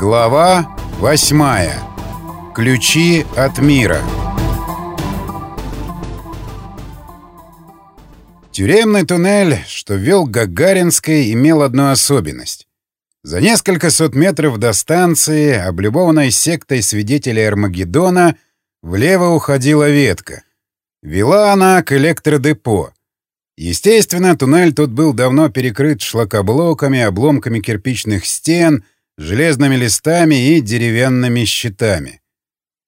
Глава восьмая. Ключи от мира. Тюремный туннель, что вел к Гагаринской, имел одну особенность. За несколько сот метров до станции, облюбованной сектой свидетелей Армагеддона, влево уходила ветка. Вела она к электродепо. Естественно, туннель тут был давно перекрыт шлакоблоками, обломками кирпичных стен, железными листами и деревянными щитами.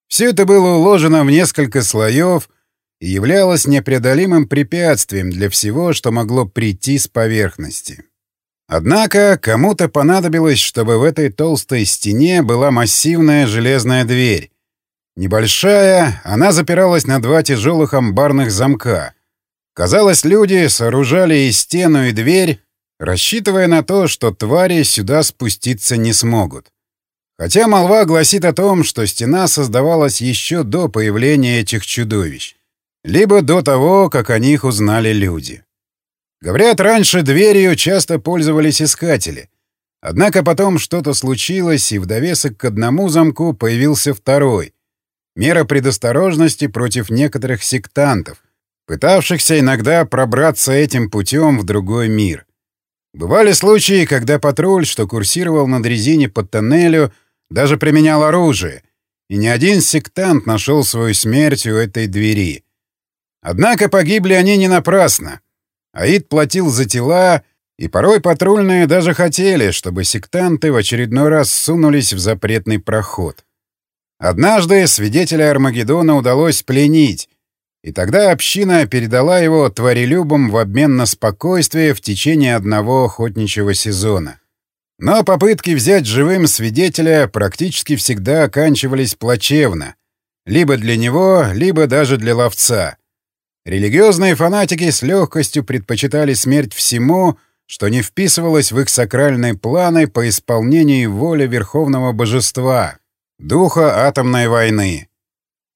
Все это было уложено в несколько слоев и являлось непреодолимым препятствием для всего, что могло прийти с поверхности. Однако кому-то понадобилось, чтобы в этой толстой стене была массивная железная дверь. Небольшая, она запиралась на два тяжелых амбарных замка. Казалось, люди сооружали и стену, и дверь, рассчитывая на то, что твари сюда спуститься не смогут. Хотя молва гласит о том, что стена создавалась еще до появления этих чудовищ, либо до того, как о них узнали люди. Говорят, раньше дверью часто пользовались искатели. Однако потом что-то случилось, и в довесок к одному замку появился второй. Мера предосторожности против некоторых сектантов, пытавшихся иногда пробраться этим путем в другой мир — Бывали случаи, когда патруль, что курсировал на дрезине под тоннелю, даже применял оружие, и ни один сектант нашел свою смерть у этой двери. Однако погибли они не напрасно. Аид платил за тела, и порой патрульные даже хотели, чтобы сектанты в очередной раз сунулись в запретный проход. Однажды свидетеля Армагеддона удалось пленить, и тогда община передала его тварелюбам в обмен на спокойствие в течение одного охотничьего сезона. Но попытки взять живым свидетеля практически всегда оканчивались плачевно. Либо для него, либо даже для ловца. Религиозные фанатики с легкостью предпочитали смерть всему, что не вписывалось в их сакральные планы по исполнению воли Верховного Божества, духа атомной войны.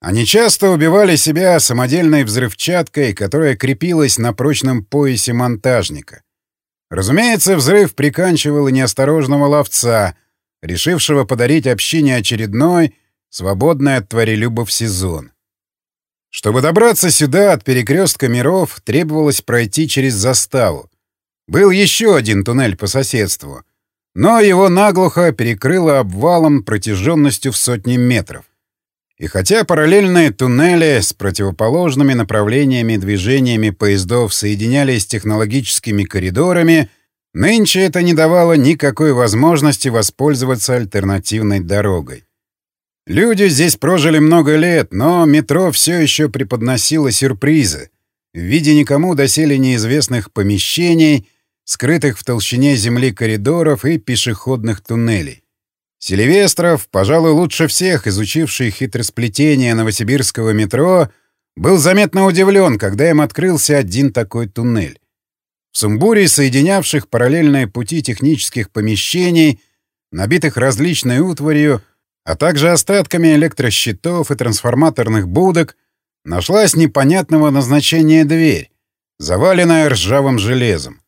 Они часто убивали себя самодельной взрывчаткой, которая крепилась на прочном поясе монтажника. Разумеется, взрыв приканчивал и неосторожного ловца, решившего подарить общине очередной, свободный от тварелюбов сезон. Чтобы добраться сюда от перекрестка миров, требовалось пройти через заставу. Был еще один туннель по соседству, но его наглухо перекрыло обвалом протяженностью в сотни метров. И хотя параллельные туннели с противоположными направлениями движениями поездов соединялись технологическими коридорами, нынче это не давало никакой возможности воспользоваться альтернативной дорогой. Люди здесь прожили много лет, но метро все еще преподносило сюрпризы в виде никому доселе неизвестных помещений, скрытых в толщине земли коридоров и пешеходных туннелей. Селивестров, пожалуй, лучше всех изучивший хитросплетение новосибирского метро, был заметно удивлен, когда им открылся один такой туннель. В сумбуре соединявших параллельные пути технических помещений, набитых различной утварью, а также остатками электрощитов и трансформаторных будок, нашлась непонятного назначения дверь, заваленная ржавым железом.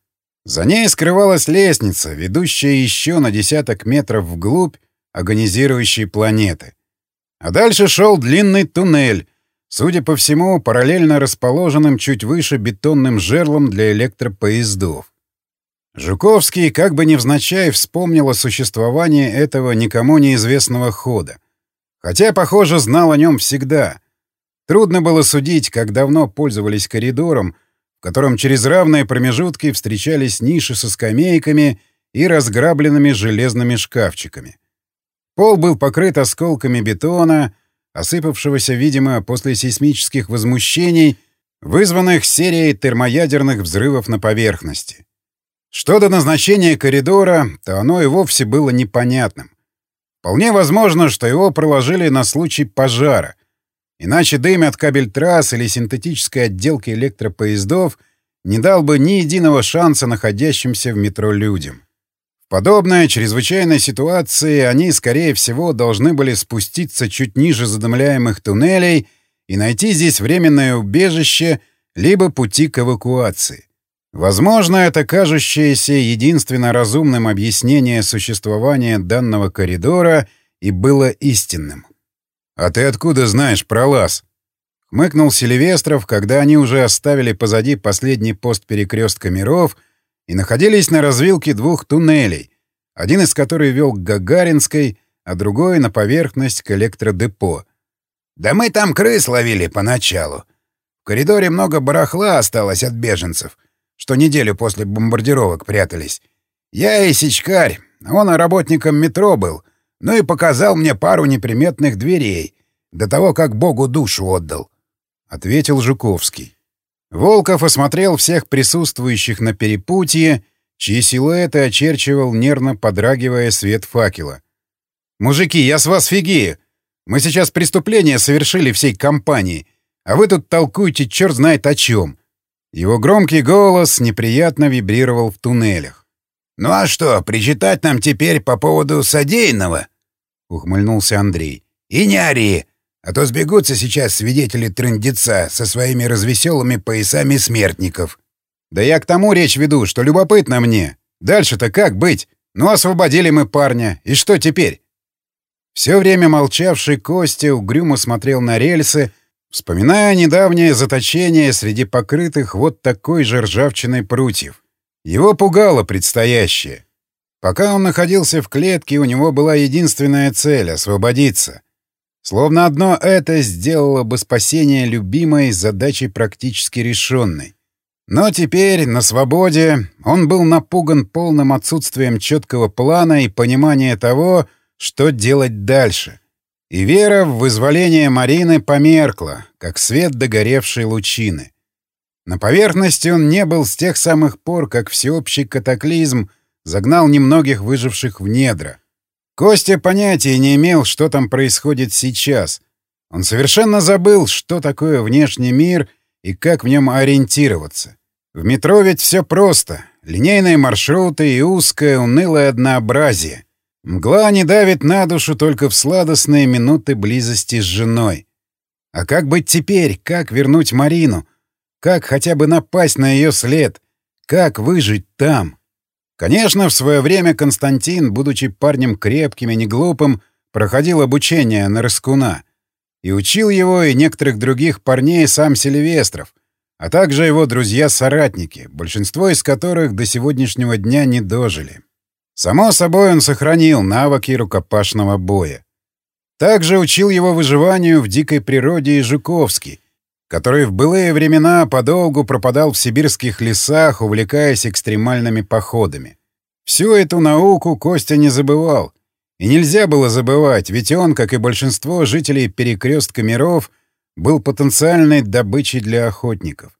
За ней скрывалась лестница, ведущая еще на десяток метров вглубь агонизирующей планеты. А дальше шел длинный туннель, судя по всему, параллельно расположенным чуть выше бетонным жерлом для электропоездов. Жуковский как бы невзначай вспомнил о существовании этого никому неизвестного хода. Хотя, похоже, знал о нем всегда. Трудно было судить, как давно пользовались коридором, в котором через равные промежутки встречались ниши со скамейками и разграбленными железными шкафчиками. Пол был покрыт осколками бетона, осыпавшегося, видимо, после сейсмических возмущений, вызванных серией термоядерных взрывов на поверхности. Что до назначения коридора, то оно и вовсе было непонятным. Вполне возможно, что его проложили на случай пожара. Иначе дым от кабель трасс или синтетической отделки электропоездов не дал бы ни единого шанса находящимся в метро людям подобной чрезвычайной ситуации они, скорее всего, должны были спуститься чуть ниже задымляемых туннелей и найти здесь временное убежище либо пути к эвакуации. Возможно, это кажущееся единственно разумным объяснение существования данного коридора и было истинным. «А ты откуда знаешь про лаз?» — хмыкнул Селивестров, когда они уже оставили позади последний пост перекрестка миров и находились на развилке двух туннелей, один из которых вел к Гагаринской, а другой — на поверхность к электродепо. «Да мы там крыс ловили поначалу. В коридоре много барахла осталось от беженцев» что неделю после бомбардировок прятались. Я и Сичкарь, он работником метро был, ну и показал мне пару неприметных дверей, до того, как Богу душу отдал. Ответил Жуковский. Волков осмотрел всех присутствующих на перепутье, чьи силуэты очерчивал, нервно подрагивая свет факела. «Мужики, я с вас фигею! Мы сейчас преступление совершили всей компанией, а вы тут толкуете черт знает о чем. Его громкий голос неприятно вибрировал в туннелях. «Ну а что, причитать нам теперь по поводу содеянного?» — ухмыльнулся Андрей. «И не ори, а то сбегутся сейчас свидетели трындеца со своими развеселыми поясами смертников». «Да я к тому речь веду, что любопытно мне. Дальше-то как быть? Ну, освободили мы парня. И что теперь?» Все время молчавший Костя угрюмо смотрел на рельсы, Вспоминая недавнее заточение среди покрытых вот такой же ржавчиной прутьев. Его пугало предстоящее. Пока он находился в клетке, у него была единственная цель — освободиться. Словно одно это сделало бы спасение любимой задачей практически решенной. Но теперь, на свободе, он был напуган полным отсутствием четкого плана и понимания того, что делать дальше — и вера в вызволение Марины померкла, как свет догоревшей лучины. На поверхности он не был с тех самых пор, как всеобщий катаклизм загнал немногих выживших в недра. Костя понятия не имел, что там происходит сейчас. Он совершенно забыл, что такое внешний мир и как в нем ориентироваться. В метро ведь все просто. Линейные маршруты и узкое, унылое однообразие. Мгла не давит на душу только в сладостные минуты близости с женой. А как быть теперь? Как вернуть Марину? Как хотя бы напасть на ее след? Как выжить там? Конечно, в свое время Константин, будучи парнем крепким и неглупым, проходил обучение на Рыскуна. И учил его и некоторых других парней сам Сильвестров, а также его друзья-соратники, большинство из которых до сегодняшнего дня не дожили. Само собой, он сохранил навыки рукопашного боя. Также учил его выживанию в дикой природе и Жуковский, который в былые времена подолгу пропадал в сибирских лесах, увлекаясь экстремальными походами. Всю эту науку Костя не забывал. И нельзя было забывать, ведь он, как и большинство жителей перекрестка миров, был потенциальной добычей для охотников.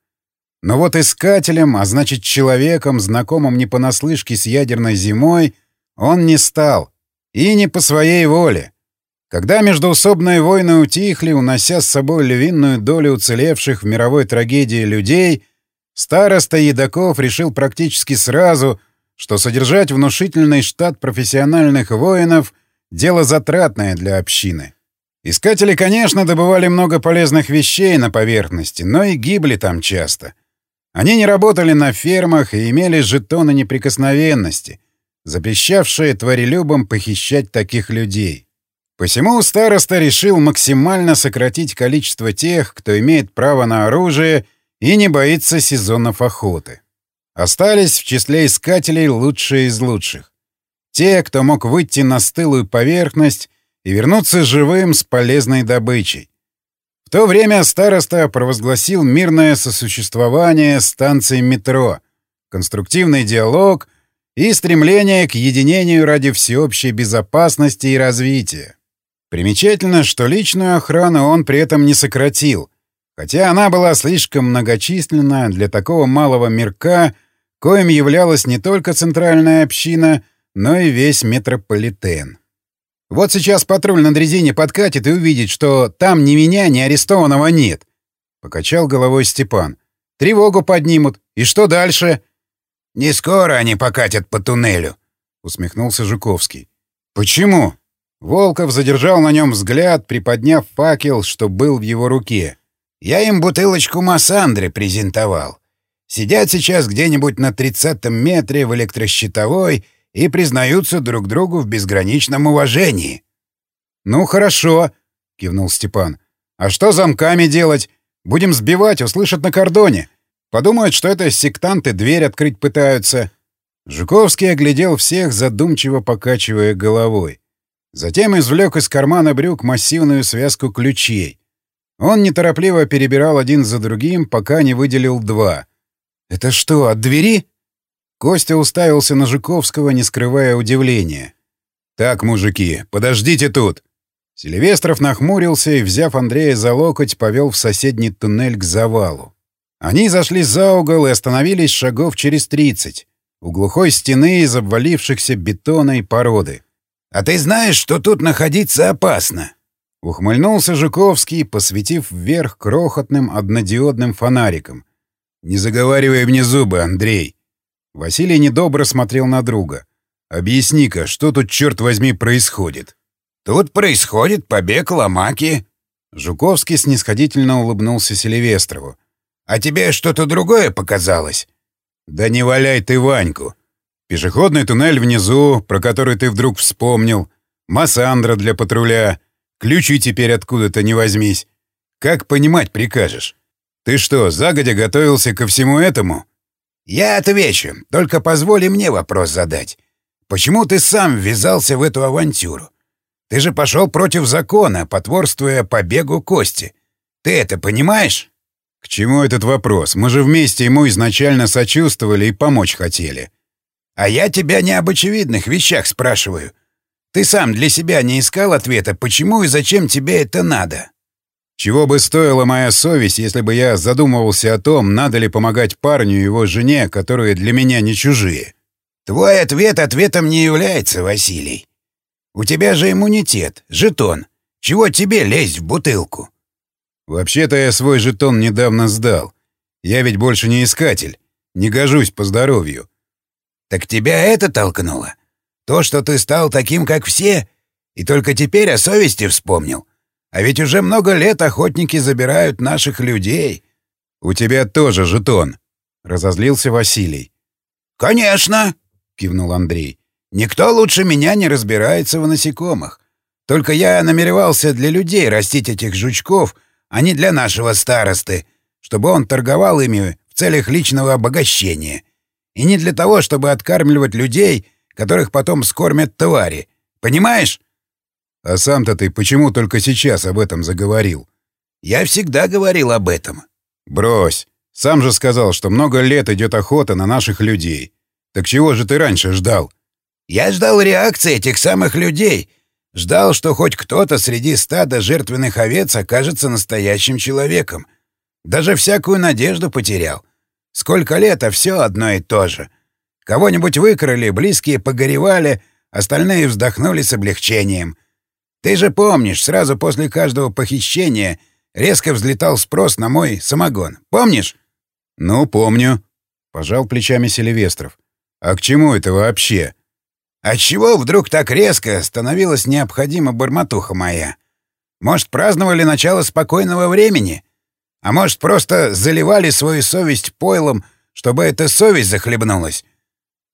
Но вот искателем, а значит человеком, знакомым не понаслышке с ядерной зимой, он не стал. И не по своей воле. Когда междоусобные войны утихли, унося с собой львиную долю уцелевших в мировой трагедии людей, староста Едаков решил практически сразу, что содержать внушительный штат профессиональных воинов — дело затратное для общины. Искатели, конечно, добывали много полезных вещей на поверхности, но и гибли там часто. Они не работали на фермах и имели жетоны неприкосновенности, запрещавшие тварелюбам похищать таких людей. Посему староста решил максимально сократить количество тех, кто имеет право на оружие и не боится сезонов охоты. Остались в числе искателей лучшие из лучших. Те, кто мог выйти на стылую поверхность и вернуться живым с полезной добычей. В то время староста провозгласил мирное сосуществование станции метро, конструктивный диалог и стремление к единению ради всеобщей безопасности и развития. Примечательно, что личную охрану он при этом не сократил, хотя она была слишком многочисленна для такого малого мирка, коим являлась не только центральная община, но и весь метрополитен. Вот сейчас патруль на дрезине подкатит и увидит, что там ни меня, ни арестованного нет. Покачал головой Степан. Тревогу поднимут. И что дальше? Не скоро они покатят по туннелю, усмехнулся Жуковский. Почему? Волков задержал на нем взгляд, приподняв факел, что был в его руке. Я им бутылочку Массандры презентовал. Сидят сейчас где-нибудь на тридцатом метре в электрощитовой и признаются друг другу в безграничном уважении. «Ну, хорошо», — кивнул Степан. «А что замками делать? Будем сбивать, услышат на кордоне. Подумают, что это сектанты дверь открыть пытаются». Жуковский оглядел всех, задумчиво покачивая головой. Затем извлек из кармана брюк массивную связку ключей. Он неторопливо перебирал один за другим, пока не выделил два. «Это что, от двери?» Костя уставился на Жуковского, не скрывая удивления. «Так, мужики, подождите тут!» Сильвестров нахмурился и, взяв Андрея за локоть, повел в соседний туннель к завалу. Они зашли за угол и остановились шагов через тридцать, у глухой стены из обвалившихся бетона и породы. «А ты знаешь, что тут находиться опасно?» Ухмыльнулся Жуковский, посветив вверх крохотным однодиодным фонариком. «Не заговаривай мне зубы, Андрей!» Василий недобро смотрел на друга. «Объясни-ка, что тут, черт возьми, происходит?» Тут происходит побег Ломаки. Жуковский снисходительно улыбнулся Селивестрову. А тебе что-то другое показалось? Да не валяй ты Ваньку. Пешеходный туннель внизу, про который ты вдруг вспомнил. Массандра для патруля. Ключи теперь откуда-то не возьмись. Как понимать прикажешь? Ты что, загодя готовился ко всему этому? Я отвечу, только позволь мне вопрос задать. Почему ты сам ввязался в эту авантюру? Ты же пошел против закона, потворствуя побегу Кости. Ты это понимаешь? К чему этот вопрос? Мы же вместе ему изначально сочувствовали и помочь хотели. А я тебя не об очевидных вещах спрашиваю. Ты сам для себя не искал ответа, почему и зачем тебе это надо? Чего бы стоила моя совесть, если бы я задумывался о том, надо ли помогать парню и его жене, которые для меня не чужие? Твой ответ ответом не является, Василий. У тебя же иммунитет, жетон. Чего тебе лезть в бутылку? Вообще-то я свой жетон недавно сдал. Я ведь больше не искатель. Не гожусь по здоровью. Так тебя это толкнуло? То, что ты стал таким, как все? И только теперь о совести вспомнил? А ведь уже много лет охотники забирают наших людей. У тебя тоже жетон. Разозлился Василий. «Конечно!» — кивнул Андрей. Никто лучше меня не разбирается в насекомых. Только я намеревался для людей растить этих жучков, а не для нашего старосты, чтобы он торговал ими в целях личного обогащения. И не для того, чтобы откармливать людей, которых потом скормят твари. Понимаешь? А сам-то ты почему только сейчас об этом заговорил? Я всегда говорил об этом. Брось. Сам же сказал, что много лет идет охота на наших людей. Так чего же ты раньше ждал? Я ждал реакции этих самых людей. Ждал, что хоть кто-то среди стада жертвенных овец окажется настоящим человеком. Даже всякую надежду потерял. Сколько лет, а все одно и то же. Кого-нибудь выкрали, близкие погоревали, остальные вздохнули с облегчением. Ты же помнишь, сразу после каждого похищения резко взлетал спрос на мой самогон. Помнишь? — Ну, помню, — пожал плечами Селивестров. — А к чему это вообще? Отчего вдруг так резко становилась необходима бормотуха моя? Может, праздновали начало спокойного времени? А может, просто заливали свою совесть пойлом, чтобы эта совесть захлебнулась?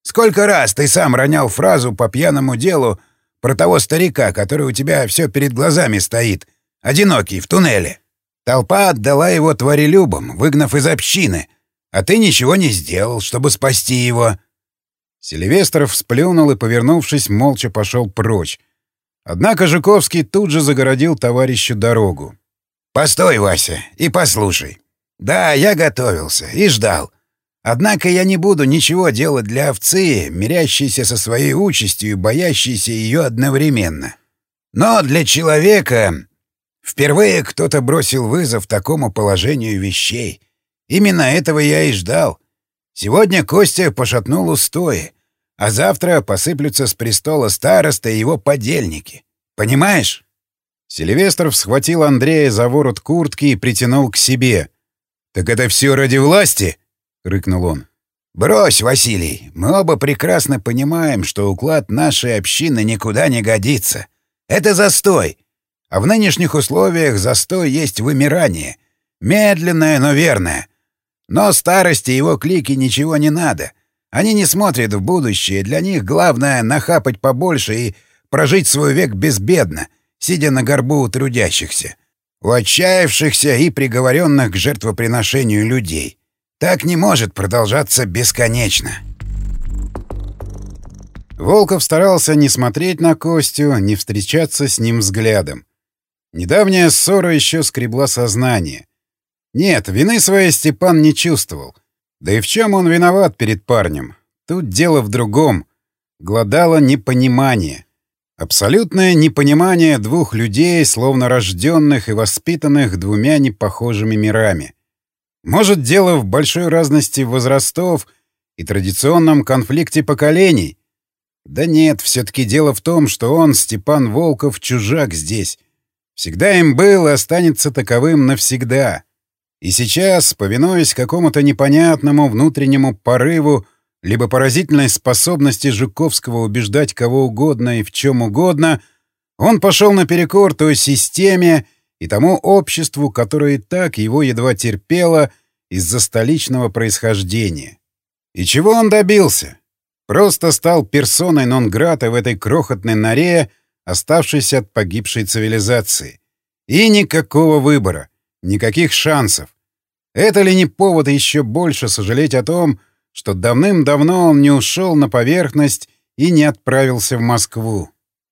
Сколько раз ты сам ронял фразу по пьяному делу про того старика, который у тебя все перед глазами стоит, одинокий, в туннеле? Толпа отдала его тварелюбам, выгнав из общины, а ты ничего не сделал, чтобы спасти его. Сильвестров сплюнул и, повернувшись, молча пошел прочь. Однако Жуковский тут же загородил товарищу дорогу. «Постой, Вася, и послушай. Да, я готовился и ждал. Однако я не буду ничего делать для овцы, мирящейся со своей участью и боящейся ее одновременно. Но для человека... Впервые кто-то бросил вызов такому положению вещей. Именно этого я и ждал. Сегодня Костя пошатнул устои а завтра посыплются с престола староста и его подельники. Понимаешь?» Сильвестров схватил Андрея за ворот куртки и притянул к себе. «Так это все ради власти?» — рыкнул он. «Брось, Василий, мы оба прекрасно понимаем, что уклад нашей общины никуда не годится. Это застой. А в нынешних условиях застой есть вымирание. Медленное, но верное. Но старости его клики ничего не надо. Они не смотрят в будущее, для них главное — нахапать побольше и прожить свой век безбедно, сидя на горбу у трудящихся, у отчаявшихся и приговоренных к жертвоприношению людей. Так не может продолжаться бесконечно. Волков старался не смотреть на Костю, не встречаться с ним взглядом. Недавняя ссора еще скребла сознание. Нет, вины своей Степан не чувствовал. Да и в чем он виноват перед парнем? Тут дело в другом. Гладало непонимание. Абсолютное непонимание двух людей, словно рожденных и воспитанных двумя непохожими мирами. Может, дело в большой разности возрастов и традиционном конфликте поколений? Да нет, все-таки дело в том, что он, Степан Волков, чужак здесь. Всегда им был и останется таковым навсегда. И сейчас, повинуясь какому-то непонятному внутреннему порыву, либо поразительной способности Жуковского убеждать кого угодно и в чем угодно, он пошел наперекор той системе и тому обществу, которое и так его едва терпело из-за столичного происхождения. И чего он добился? Просто стал персоной нон-грата в этой крохотной норе, оставшейся от погибшей цивилизации. И никакого выбора, никаких шансов. Это ли не повод еще больше сожалеть о том, что давным-давно он не ушел на поверхность и не отправился в Москву.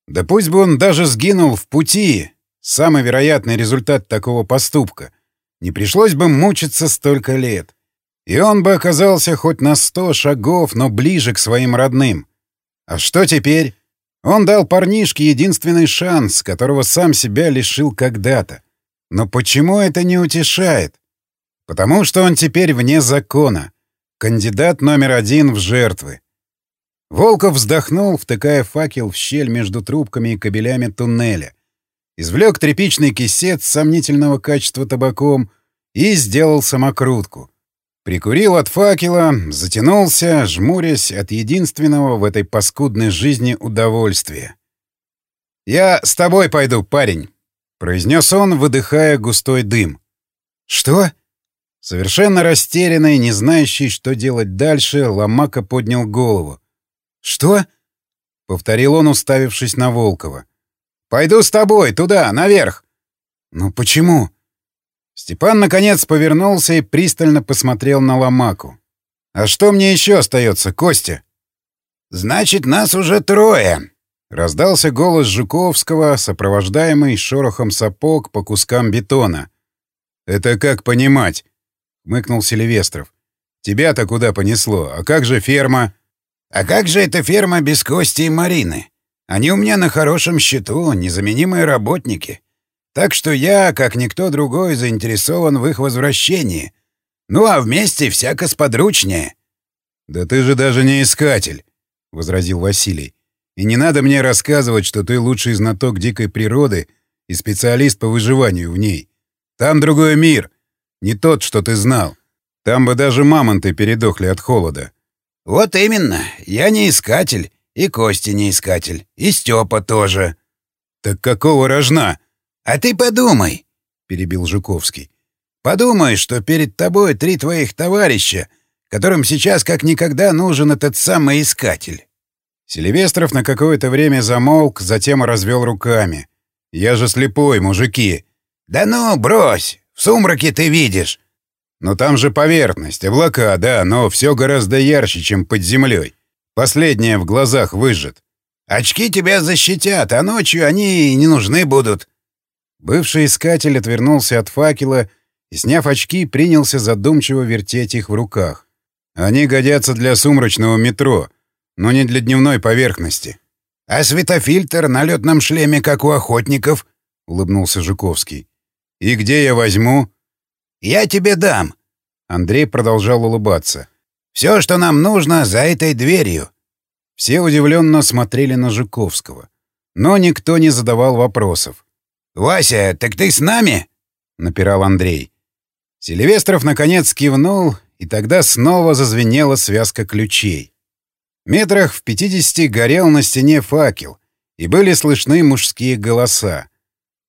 Да пусть бы он даже сгинул в пути, самый вероятный результат такого поступка. Не пришлось бы мучиться столько лет. И он бы оказался хоть на сто шагов, но ближе к своим родным. А что теперь? Он дал парнишке единственный шанс, которого сам себя лишил когда-то. Но почему это не утешает? Потому что он теперь вне закона. Кандидат номер один в жертвы. Волков вздохнул, втыкая факел в щель между трубками и кабелями туннеля. Извлек тряпичный кисет сомнительного качества табаком и сделал самокрутку. Прикурил от факела, затянулся, жмурясь от единственного в этой паскудной жизни удовольствия. «Я с тобой пойду, парень», — произнес он, выдыхая густой дым. «Что?» Совершенно растерянный, не знающий, что делать дальше, Ломака поднял голову. «Что?» — повторил он, уставившись на Волкова. «Пойду с тобой, туда, наверх!» «Ну почему?» Степан, наконец, повернулся и пристально посмотрел на Ломаку. «А что мне еще остается, Костя?» «Значит, нас уже трое!» — раздался голос Жуковского, сопровождаемый шорохом сапог по кускам бетона. «Это как понимать?» — мыкнул Селивестров. «Тебя-то куда понесло? А как же ферма?» «А как же эта ферма без Кости и Марины? Они у меня на хорошем счету, незаменимые работники. Так что я, как никто другой, заинтересован в их возвращении. Ну а вместе всяко сподручнее». «Да ты же даже не искатель», — возразил Василий. «И не надо мне рассказывать, что ты лучший знаток дикой природы и специалист по выживанию в ней. Там другой мир, не тот, что ты знал. Там бы даже мамонты передохли от холода. — Вот именно. Я не искатель. И Кости не искатель. И Степа тоже. — Так какого рожна? — А ты подумай, — перебил Жуковский. — Подумай, что перед тобой три твоих товарища, которым сейчас как никогда нужен этот самый искатель. Селивестров на какое-то время замолк, затем развел руками. «Я же слепой, мужики!» «Да ну, брось! В сумраке ты видишь. Но там же поверхность, облака, да, но все гораздо ярче, чем под землей. Последнее в глазах выжжет. Очки тебя защитят, а ночью они не нужны будут. Бывший искатель отвернулся от факела и, сняв очки, принялся задумчиво вертеть их в руках. Они годятся для сумрачного метро, но не для дневной поверхности. — А светофильтр на летном шлеме, как у охотников? — улыбнулся Жуковский. «И где я возьму?» «Я тебе дам». Андрей продолжал улыбаться. «Все, что нам нужно, за этой дверью». Все удивленно смотрели на Жуковского. Но никто не задавал вопросов. «Вася, так ты с нами?» — напирал Андрей. Сильвестров наконец кивнул, и тогда снова зазвенела связка ключей. Метрах в пятидесяти горел на стене факел, и были слышны мужские голоса.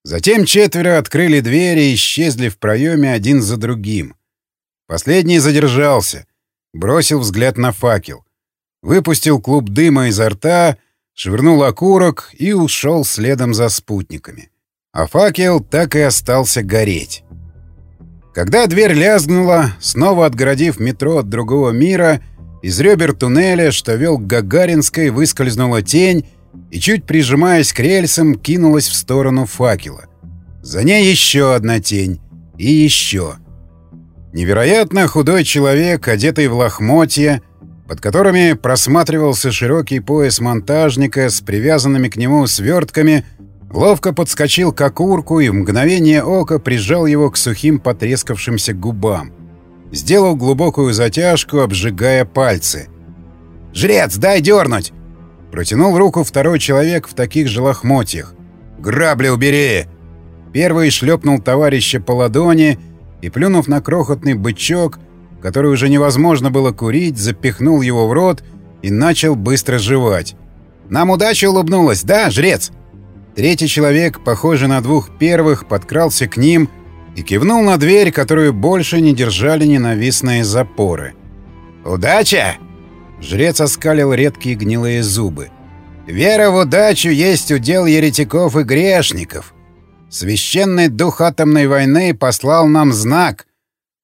Затем четверо открыли двери и исчезли в проеме один за другим. Последний задержался, бросил взгляд на факел, выпустил клуб дыма изо рта, швырнул окурок и ушел следом за спутниками. А факел так и остался гореть. Когда дверь лязгнула, снова отгородив метро от другого мира, из ребер туннеля, что вел к Гагаринской, выскользнула тень и, чуть прижимаясь к рельсам, кинулась в сторону факела. За ней еще одна тень. И еще. Невероятно худой человек, одетый в лохмотья, под которыми просматривался широкий пояс монтажника с привязанными к нему свертками, ловко подскочил к окурку и в мгновение ока прижал его к сухим потрескавшимся губам. Сделал глубокую затяжку, обжигая пальцы. «Жрец, дай дернуть!» Протянул руку второй человек в таких же лохмотьях. «Грабли убери!» Первый шлепнул товарища по ладони и, плюнув на крохотный бычок, который уже невозможно было курить, запихнул его в рот и начал быстро жевать. «Нам удача улыбнулась, да, жрец?» Третий человек, похожий на двух первых, подкрался к ним и кивнул на дверь, которую больше не держали ненавистные запоры. «Удача!» Жрец оскалил редкие гнилые зубы. «Вера в удачу есть удел еретиков и грешников. Священный дух атомной войны послал нам знак.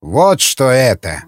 Вот что это!»